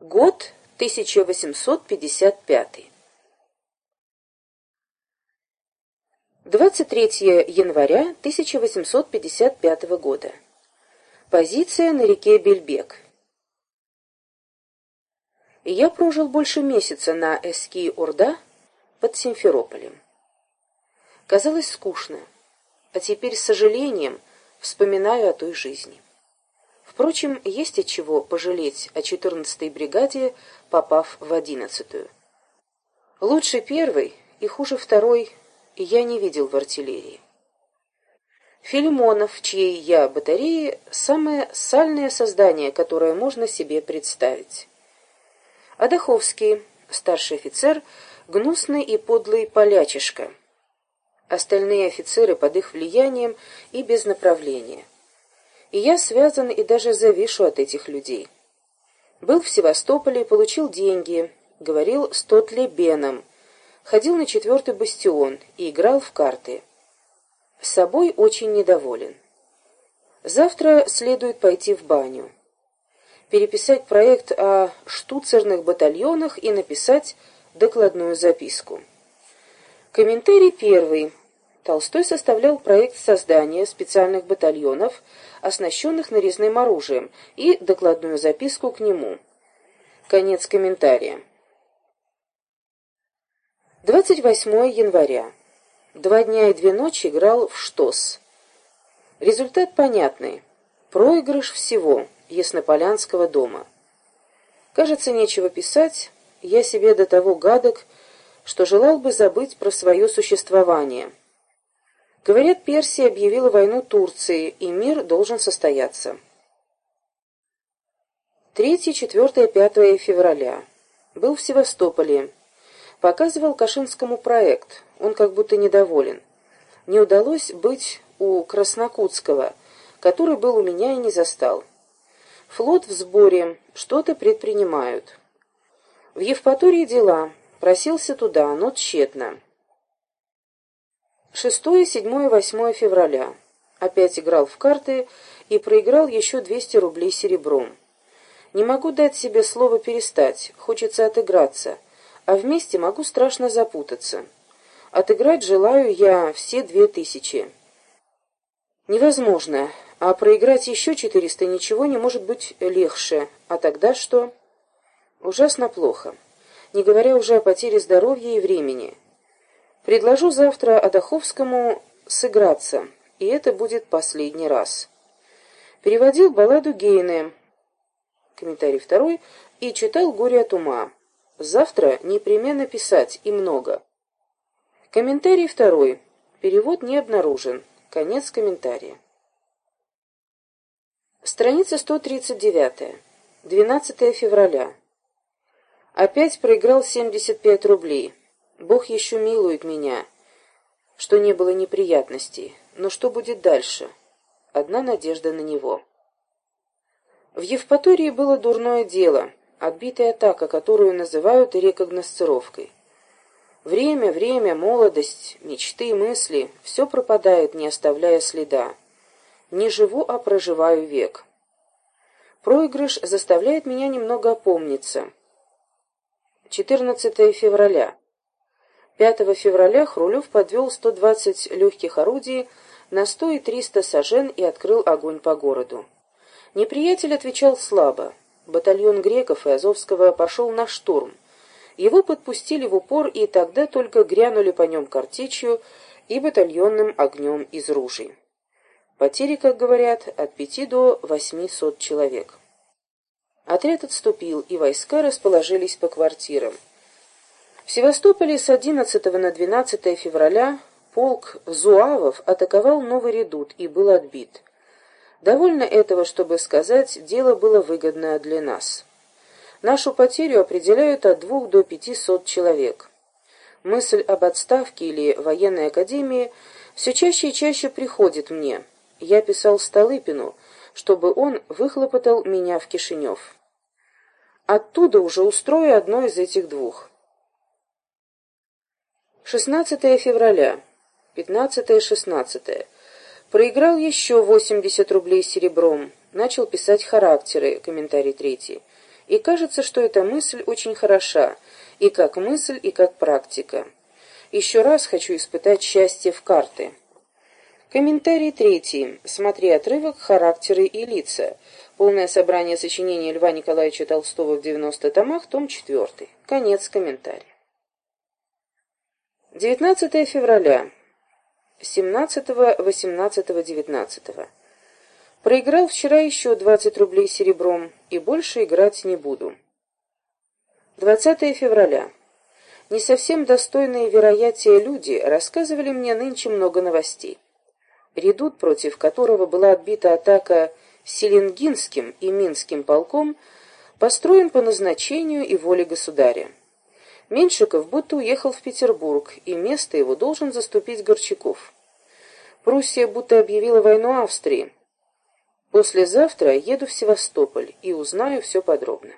Год 1855. 23 января 1855 года. Позиция на реке Бельбек. Я прожил больше месяца на Эски-Орда под Симферополем. Казалось скучно, а теперь с сожалением вспоминаю о той жизни. Впрочем, есть от чего пожалеть о 14-й бригаде, попав в 11-ю. Лучше первой и хуже второй я не видел в артиллерии. Филимонов, чьей я батареи, самое сальное создание, которое можно себе представить. Адаховский, старший офицер, гнусный и подлый полячишка. Остальные офицеры под их влиянием и без направления. И я связан и даже завишу от этих людей. Был в Севастополе, получил деньги, говорил с Тотли Беном, ходил на четвертый бастион и играл в карты. С собой очень недоволен. Завтра следует пойти в баню переписать проект о штуцерных батальонах и написать докладную записку. Комментарий первый. Толстой составлял проект создания специальных батальонов, оснащенных нарезным оружием, и докладную записку к нему. Конец комментария. 28 января. Два дня и две ночи играл в ШТОС. Результат понятный. Проигрыш всего. Яснополянского дома. Кажется, нечего писать, я себе до того гадок, что желал бы забыть про свое существование. Говорят, Персия объявила войну Турции, и мир должен состояться. 3, 4, 5 февраля. Был в Севастополе. Показывал Кашинскому проект. Он как будто недоволен. Не удалось быть у Краснокутского, который был у меня и не застал. Флот в сборе, что-то предпринимают. В Евпатории дела. Просился туда, но тщетно. 6, 7, 8 февраля. Опять играл в карты и проиграл еще 200 рублей серебром. Не могу дать себе слово перестать, хочется отыграться, а вместе могу страшно запутаться. Отыграть желаю я все две тысячи. Невозможно, а проиграть еще четыреста ничего не может быть легче. А тогда что? Ужасно плохо. Не говоря уже о потере здоровья и времени. Предложу завтра Адаховскому сыграться, и это будет последний раз. Переводил балладу Гейне, комментарий второй, и читал «Горе от ума». Завтра непременно писать, и много. Комментарий второй. Перевод не обнаружен. Конец комментария. Страница 139. 12 февраля. Опять проиграл 75 рублей. Бог еще милует меня, что не было неприятностей. Но что будет дальше? Одна надежда на него. В Евпатории было дурное дело, отбитая атака, которую называют рекогносцировкой. Время, время, молодость, мечты, мысли — все пропадает, не оставляя следа. Не живу, а проживаю век. Проигрыш заставляет меня немного опомниться. 14 февраля. 5 февраля Хрулев подвел 120 легких орудий на 100 и 300 сажен и открыл огонь по городу. Неприятель отвечал слабо. Батальон греков и Азовского пошел на штурм. Его подпустили в упор, и тогда только грянули по нем картечью и батальонным огнем из ружей. Потери, как говорят, от пяти до восьми сот человек. Отряд отступил, и войска расположились по квартирам. В Севастополе с 11 на 12 февраля полк Зуавов атаковал Новый Редут и был отбит. Довольно этого, чтобы сказать, дело было выгодное для нас. Нашу потерю определяют от двух до пяти сот человек. Мысль об отставке или военной академии все чаще и чаще приходит мне – я писал Столыпину, чтобы он выхлопотал меня в Кишинев. Оттуда уже устрою одно из этих двух. 16 февраля, 15-16. Проиграл еще 80 рублей серебром. Начал писать характеры, комментарий третий. И кажется, что эта мысль очень хороша, и как мысль, и как практика. Еще раз хочу испытать счастье в карты. Комментарий третий. Смотри отрывок «Характеры и лица». Полное собрание сочинений Льва Николаевича Толстого в 90 томах, том 4. Конец комментария. 19 февраля. 17, 18, 19. Проиграл вчера еще 20 рублей серебром, и больше играть не буду. 20 февраля. Не совсем достойные вероятия люди рассказывали мне нынче много новостей редут, против которого была отбита атака Селенгинским и Минским полком, построен по назначению и воле государя. Меньшиков будто уехал в Петербург, и место его должен заступить Горчаков. Пруссия будто объявила войну Австрии. Послезавтра еду в Севастополь и узнаю все подробно.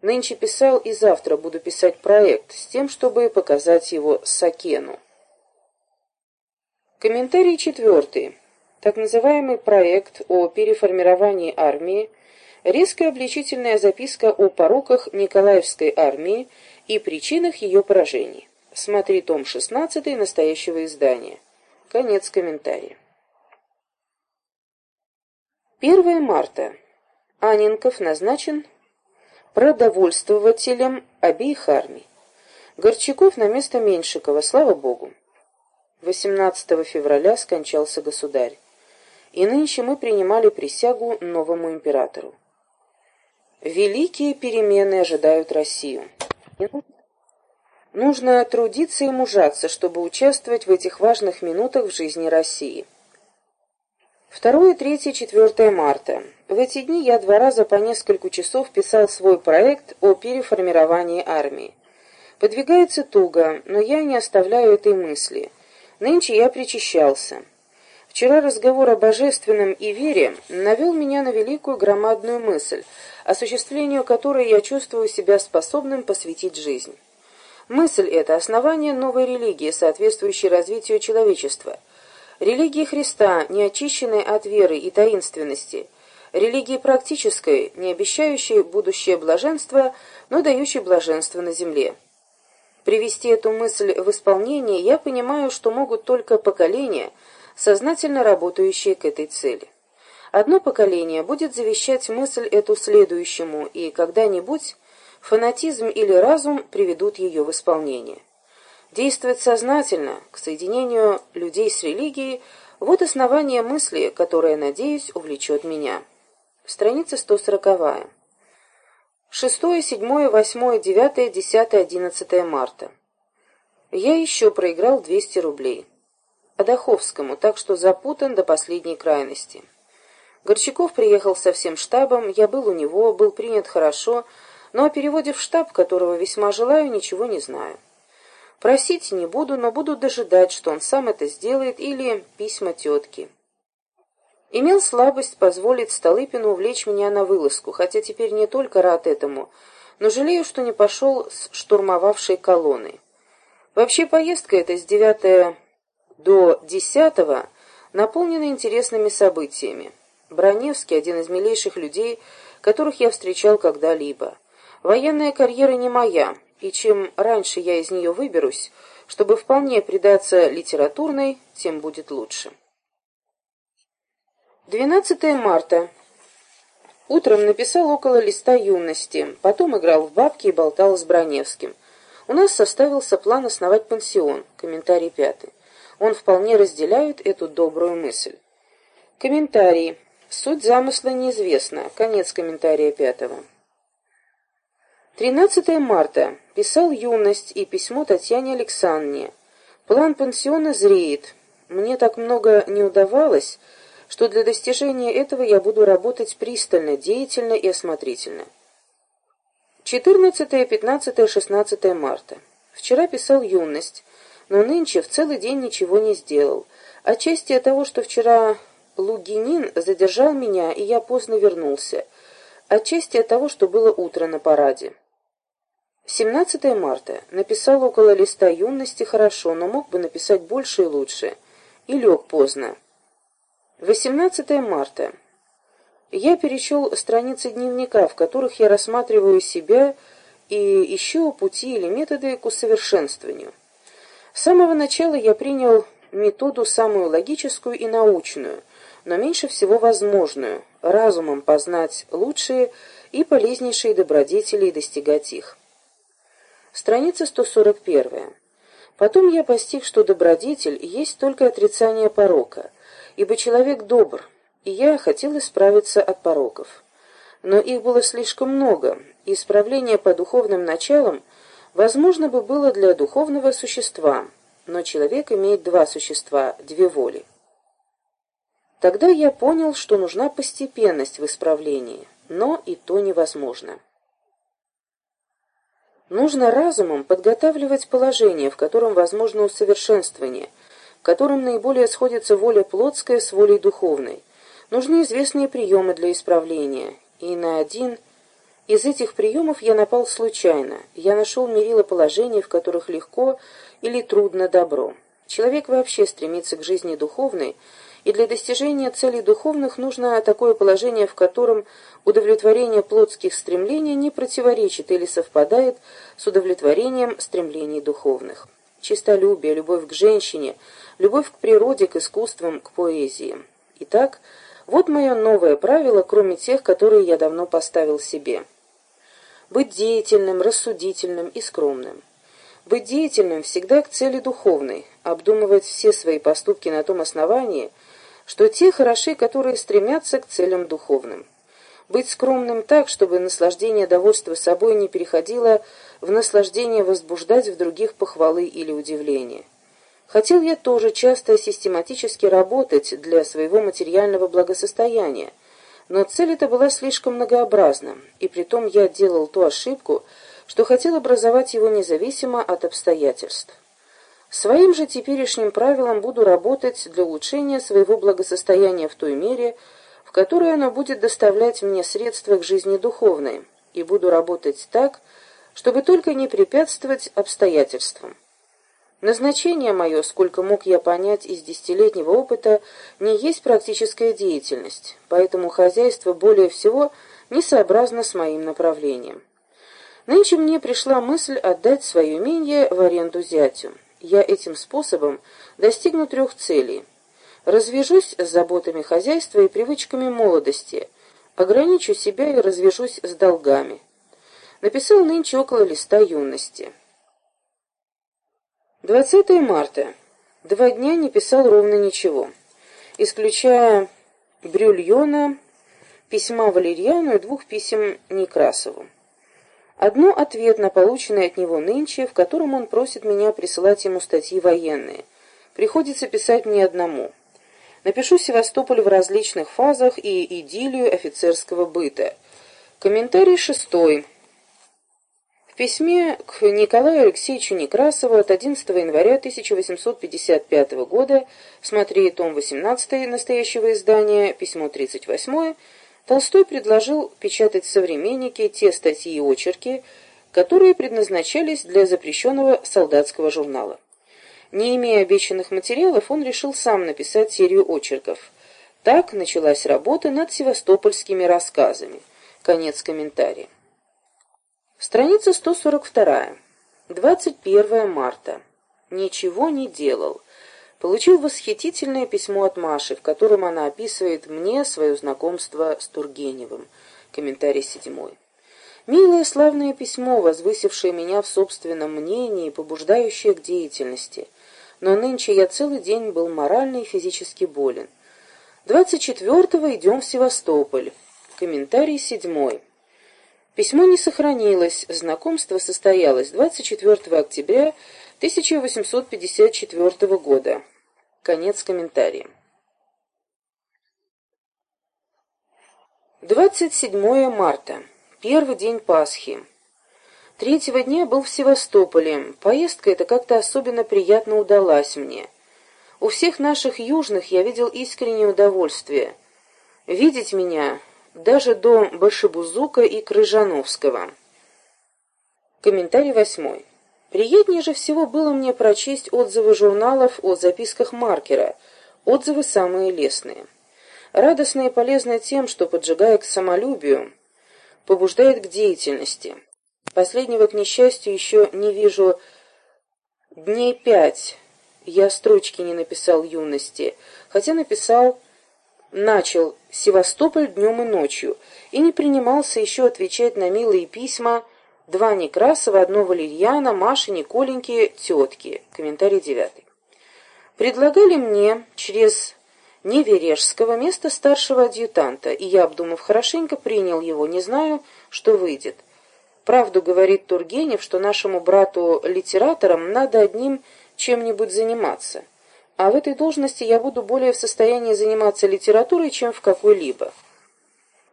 Нынче писал и завтра буду писать проект с тем, чтобы показать его Сакену. Комментарий четвертый. Так называемый проект о переформировании армии, резкая обличительная записка о пороках Николаевской армии и причинах ее поражений. Смотри том 16 настоящего издания. Конец комментария. 1 марта. Анинков назначен продовольствователем обеих армий. Горчаков на место Меньшикова, слава Богу. 18 февраля скончался государь, и нынче мы принимали присягу новому императору. Великие перемены ожидают Россию. Нужно трудиться и мужаться, чтобы участвовать в этих важных минутах в жизни России. 2, 3, 4 марта. В эти дни я два раза по несколько часов писал свой проект о переформировании армии. Подвигается туго, но я не оставляю этой мысли – Нынче я причащался. Вчера разговор о божественном и вере навел меня на великую громадную мысль, осуществлению которой я чувствую себя способным посвятить жизнь. Мысль эта – основание новой религии, соответствующей развитию человечества. Религии Христа, не очищенной от веры и таинственности. Религии практической, не обещающей будущее блаженство, но дающей блаженство на земле. Привести эту мысль в исполнение я понимаю, что могут только поколения, сознательно работающие к этой цели. Одно поколение будет завещать мысль эту следующему, и когда-нибудь фанатизм или разум приведут ее в исполнение. Действовать сознательно, к соединению людей с религией, вот основание мысли, которое, надеюсь, увлечет меня. Страница 140. 6, 7, 8, 9, 10, 11 марта. Я еще проиграл 200 рублей. Адаховскому, так что запутан до последней крайности. Горчаков приехал со всем штабом, я был у него, был принят хорошо, но о переводе в штаб, которого весьма желаю, ничего не знаю. Просить не буду, но буду дожидать, что он сам это сделает, или письма тетки. Имел слабость позволить Столыпину увлечь меня на вылазку, хотя теперь не только рад этому, но жалею, что не пошел с штурмовавшей колонной. Вообще поездка эта с 9 до 10 наполнена интересными событиями. Броневский – один из милейших людей, которых я встречал когда-либо. Военная карьера не моя, и чем раньше я из нее выберусь, чтобы вполне предаться литературной, тем будет лучше. 12 марта. Утром написал около листа юности, потом играл в бабки и болтал с Броневским. У нас составился план основать пансион, комментарий пятый. Он вполне разделяет эту добрую мысль. Комментарий. Суть замысла неизвестна. Конец комментария пятого. 13 марта. Писал юность и письмо Татьяне Александровне. План пансиона зреет. Мне так много не удавалось, что для достижения этого я буду работать пристально, деятельно и осмотрительно. 14, 15, 16 марта. Вчера писал «Юность», но нынче в целый день ничего не сделал. Отчасти от того, что вчера Лугинин задержал меня, и я поздно вернулся. Отчасти от того, что было утро на параде. 17 марта. Написал около листа юности хорошо, но мог бы написать больше и лучше. И лег поздно. 18 марта. Я перечел страницы дневника, в которых я рассматриваю себя и ищу пути или методы к усовершенствованию. С самого начала я принял методу самую логическую и научную, но меньше всего возможную, разумом познать лучшие и полезнейшие добродетели и достигать их. Страница 141. Потом я постиг, что добродетель есть только отрицание порока, ибо человек добр, и я хотел исправиться от пороков. Но их было слишком много, и исправление по духовным началам возможно бы было для духовного существа, но человек имеет два существа, две воли. Тогда я понял, что нужна постепенность в исправлении, но и то невозможно. Нужно разумом подготавливать положение, в котором возможно усовершенствование, в котором наиболее сходится воля плотская с волей духовной. Нужны известные приемы для исправления, и на один из этих приемов я напал случайно. Я нашел мерило положений, в которых легко или трудно добро. Человек вообще стремится к жизни духовной, и для достижения целей духовных нужно такое положение, в котором удовлетворение плотских стремлений не противоречит или совпадает с удовлетворением стремлений духовных. Чистолюбие, любовь к женщине, любовь к природе, к искусствам, к поэзии. Итак, вот мое новое правило, кроме тех, которые я давно поставил себе. Быть деятельным, рассудительным и скромным. Быть деятельным всегда к цели духовной, обдумывать все свои поступки на том основании, что те хороши, которые стремятся к целям духовным. Быть скромным так, чтобы наслаждение довольства собой не переходило в наслаждение возбуждать в других похвалы или удивление. Хотел я тоже часто систематически работать для своего материального благосостояния, но цель эта была слишком многообразна, и притом я делал ту ошибку, что хотел образовать его независимо от обстоятельств. Своим же теперешним правилом буду работать для улучшения своего благосостояния в той мере, в которой оно будет доставлять мне средства к жизни духовной, и буду работать так, чтобы только не препятствовать обстоятельствам. Назначение мое, сколько мог я понять из десятилетнего опыта, не есть практическая деятельность, поэтому хозяйство более всего несообразно с моим направлением. Нынче мне пришла мысль отдать свое имение в аренду зятю я этим способом достигну трех целей. Развяжусь с заботами хозяйства и привычками молодости, ограничу себя и развяжусь с долгами. Написал нынче около листа юности. 20 марта. Два дня не писал ровно ничего, исключая Брюльона, письма Валерьяну и двух писем Некрасову. Одно ответ на полученный от него нынче, в котором он просит меня присылать ему статьи военные. Приходится писать мне одному. Напишу Севастополь в различных фазах и идиллию офицерского быта. Комментарий шестой. В письме к Николаю Алексеевичу Некрасову от 11 января 1855 года, смотри том 18 настоящего издания, письмо 38 Толстой предложил печатать в «Современнике» те статьи и очерки, которые предназначались для запрещенного солдатского журнала. Не имея обещанных материалов, он решил сам написать серию очерков. Так началась работа над севастопольскими рассказами. Конец комментария. Страница 142. 21 марта. Ничего не делал получил восхитительное письмо от Маши, в котором она описывает мне свое знакомство с Тургеневым. Комментарий седьмой. Милое славное письмо, возвысившее меня в собственном мнении и побуждающее к деятельности. Но нынче я целый день был морально и физически болен. 24-го идем в Севастополь. Комментарий седьмой. Письмо не сохранилось, знакомство состоялось 24 октября 1854 года. Конец комментария. 27 марта. Первый день Пасхи. Третьего дня был в Севастополе. Поездка эта как-то особенно приятно удалась мне. У всех наших южных я видел искреннее удовольствие. Видеть меня даже до Башибузука и Крыжановского. Комментарий восьмой. Приятнее же всего было мне прочесть отзывы журналов о записках маркера, отзывы самые лестные. радостно и полезно тем, что, поджигая к самолюбию, побуждает к деятельности. Последнего, к несчастью, еще не вижу дней пять. Я строчки не написал юности, хотя написал, начал Севастополь днем и ночью, и не принимался еще отвечать на милые письма два Некрасова, одно Валерьяна, Маши, Николеньки, тетки. Комментарий девятый. Предлагали мне через Невережского место старшего адъютанта, и я, обдумав хорошенько, принял его, не знаю, что выйдет. Правду говорит Тургенев, что нашему брату-литераторам надо одним чем-нибудь заниматься, а в этой должности я буду более в состоянии заниматься литературой, чем в какой-либо.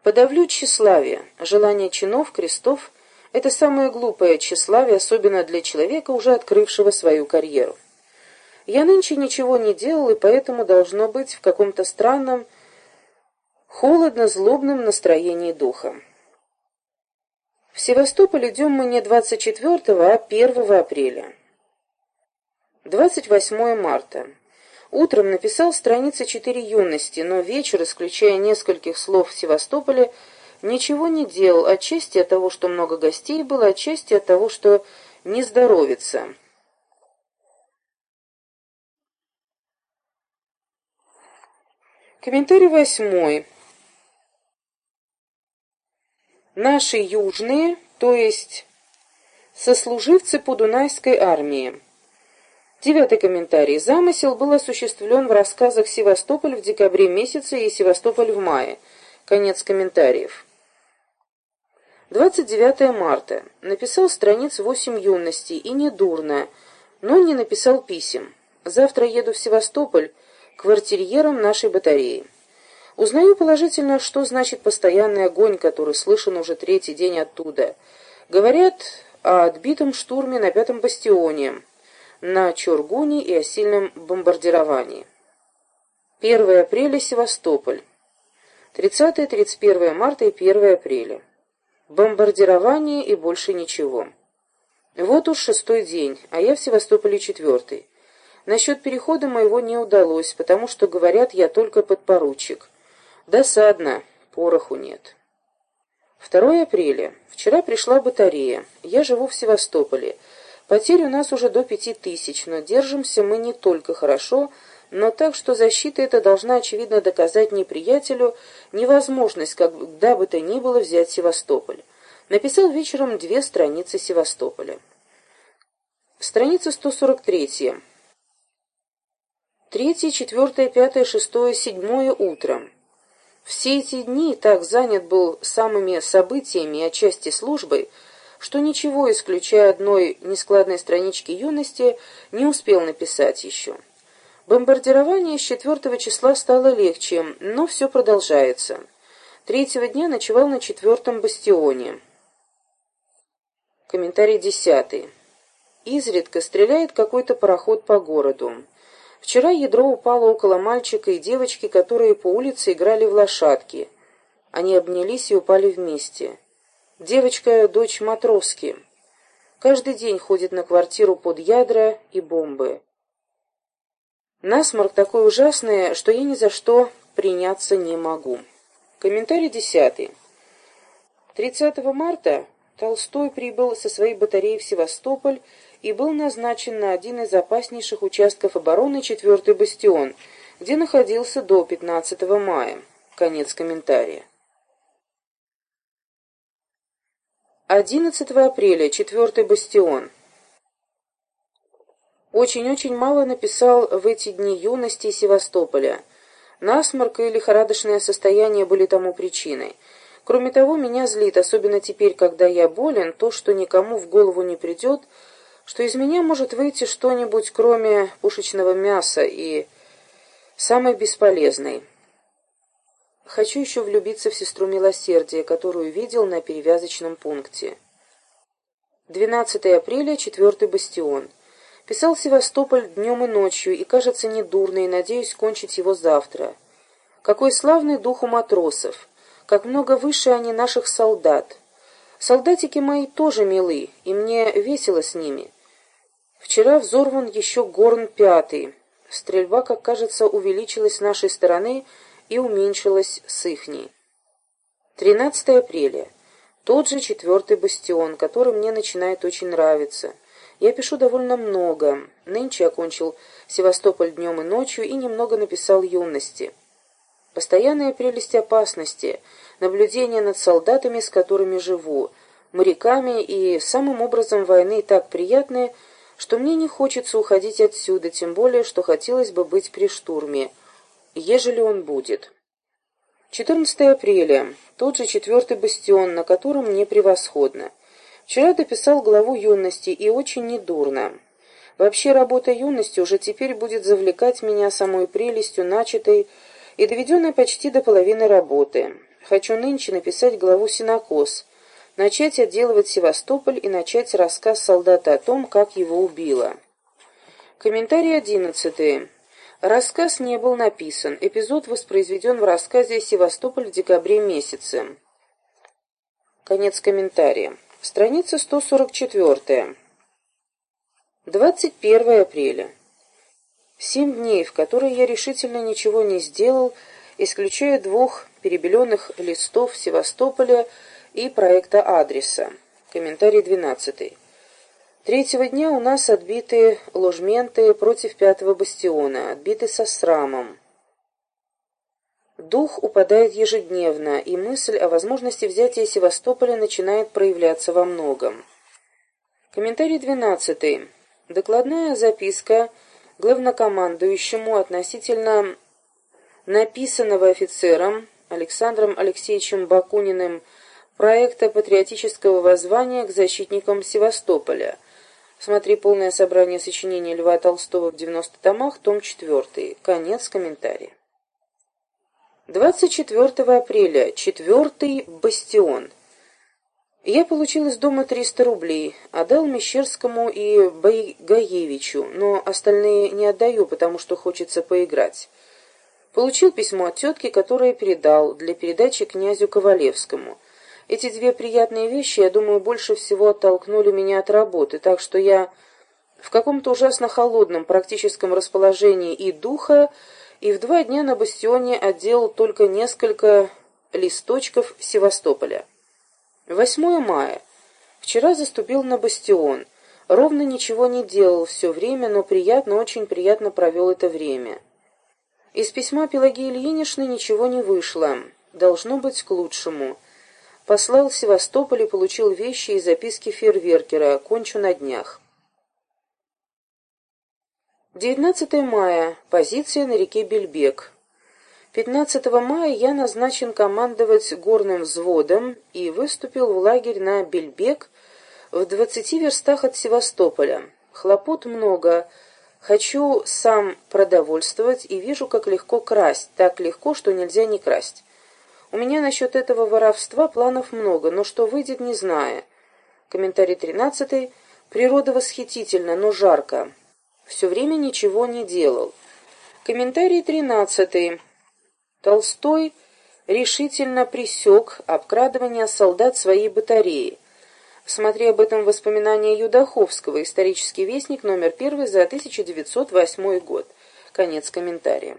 Подавлю тщеславие, желание чинов, крестов — это самое глупое тщеславие, особенно для человека, уже открывшего свою карьеру. Я нынче ничего не делал, и поэтому должно быть в каком-то странном, холодно-злобном настроении духа. В Севастополь идем мы не 24, а 1 апреля. 28 марта. Утром написал страницы четыре юности, но вечер, исключая нескольких слов в Севастополе, ничего не делал, отчасти от того, что много гостей было, отчасти от того, что не здоровится. Комментарий восьмой. Наши южные, то есть сослуживцы по Дунайской армии. Девятый комментарий. Замысел был осуществлен в рассказах «Севастополь» в декабре месяце и «Севастополь» в мае. Конец комментариев. 29 марта. Написал страниц восемь юности, и не дурно, но не написал писем. Завтра еду в Севастополь, квартирьером нашей батареи. Узнаю положительно, что значит постоянный огонь, который слышен уже третий день оттуда. Говорят о отбитом штурме на пятом бастионе, на Чургуне и о сильном бомбардировании. 1 апреля Севастополь. 30-31 марта и 1 апреля. Бомбардирование и больше ничего. Вот уж шестой день, а я в Севастополе четвертый. Насчет перехода моего не удалось, потому что, говорят, я только подпоручик. Досадно, пороху нет. 2 апреля. Вчера пришла батарея. Я живу в Севастополе. Потерь у нас уже до пяти тысяч, но держимся мы не только хорошо, но так, что защита эта должна, очевидно, доказать неприятелю невозможность, когда бы то ни было, взять Севастополь. Написал вечером две страницы Севастополя. Страница 143. Третье, четвертое, пятое, шестое, седьмое утром. Все эти дни так занят был самыми событиями и отчасти службой, что ничего, исключая одной нескладной странички юности, не успел написать еще. Бомбардирование с четвертого числа стало легче, но все продолжается. Третьего дня ночевал на четвертом бастионе. Комментарий десятый. Изредка стреляет какой-то пароход по городу. Вчера ядро упало около мальчика и девочки, которые по улице играли в лошадки. Они обнялись и упали вместе. Девочка — дочь Матроски. Каждый день ходит на квартиру под ядра и бомбы. Насморк такой ужасный, что я ни за что приняться не могу. Комментарий десятый. 30 марта Толстой прибыл со своей батареей в Севастополь и был назначен на один из опаснейших участков обороны четвертый бастион, где находился до 15 мая. Конец комментария. 11 апреля, четвертый бастион. Очень-очень мало написал в эти дни юности Севастополя. Насморк и лихорадочное состояние были тому причиной. Кроме того, меня злит, особенно теперь, когда я болен, то, что никому в голову не придет, что из меня может выйти что-нибудь, кроме пушечного мяса и самой бесполезной. Хочу еще влюбиться в сестру милосердия, которую видел на перевязочном пункте. 12 апреля, четвертый бастион. Писал Севастополь днем и ночью, и кажется недурно, и надеюсь кончить его завтра. Какой славный дух у матросов, как много выше они наших солдат. Солдатики мои тоже милы, и мне весело с ними. Вчера взорван еще горн пятый. Стрельба, как кажется, увеличилась с нашей стороны и уменьшилась с ихней. 13 апреля. Тот же четвертый бастион, который мне начинает очень нравиться. Я пишу довольно много. Нынче окончил Севастополь днем и ночью и немного написал юности. Постоянные прелести опасности, наблюдение над солдатами, с которыми живу, моряками и самым образом войны так приятные, что мне не хочется уходить отсюда, тем более, что хотелось бы быть при штурме, ежели он будет. 14 апреля. Тот же четвертый бастион, на котором мне превосходно. Вчера дописал главу юности, и очень недурно. Вообще работа юности уже теперь будет завлекать меня самой прелестью начатой и доведенной почти до половины работы. Хочу нынче написать главу «Синокос», начать отделывать Севастополь и начать рассказ солдата о том, как его убило. Комментарий одиннадцатый. Рассказ не был написан. Эпизод воспроизведен в рассказе «Севастополь в декабре месяце». Конец комментария. Страница 144. 21 апреля. Семь дней, в которые я решительно ничего не сделал, исключая двух перебеленных листов Севастополя и проекта адреса. Комментарий 12. Третьего дня у нас отбиты ложменты против пятого бастиона, отбиты со срамом. Дух упадает ежедневно, и мысль о возможности взятия Севастополя начинает проявляться во многом. Комментарий 12. Докладная записка главнокомандующему относительно написанного офицером Александром Алексеевичем Бакуниным проекта патриотического воззвания к защитникам Севастополя. Смотри полное собрание сочинений Льва Толстого в 90 томах, том 4. Конец комментария. 24 апреля. Четвертый бастион. Я получил из дома 300 рублей, отдал Мещерскому и Байгаевичу, но остальные не отдаю, потому что хочется поиграть. Получил письмо от тетки, которое передал для передачи князю Ковалевскому. Эти две приятные вещи, я думаю, больше всего оттолкнули меня от работы, так что я в каком-то ужасно холодном практическом расположении и духа, и в два дня на бастионе отделал только несколько листочков Севастополя. 8 мая. Вчера заступил на бастион. Ровно ничего не делал все время, но приятно, очень приятно провел это время. Из письма Пелагеи Ильиничны ничего не вышло. Должно быть к лучшему. Послал в Севастополь и получил вещи и записки фейерверкера. Кончу на днях. 19 мая. Позиция на реке Бельбек. 15 мая я назначен командовать горным взводом и выступил в лагерь на Бельбек в 20 верстах от Севастополя. Хлопот много. Хочу сам продовольствовать и вижу, как легко красть. Так легко, что нельзя не красть. У меня насчет этого воровства планов много, но что выйдет, не знаю. Комментарий тринадцатый. Природа восхитительна, но жарко. Все время ничего не делал. Комментарий тринадцатый. Толстой решительно пресек обкрадывание солдат своей батареи. Смотри об этом воспоминания Юдаховского, исторический вестник номер первый за 1908 год. Конец комментария.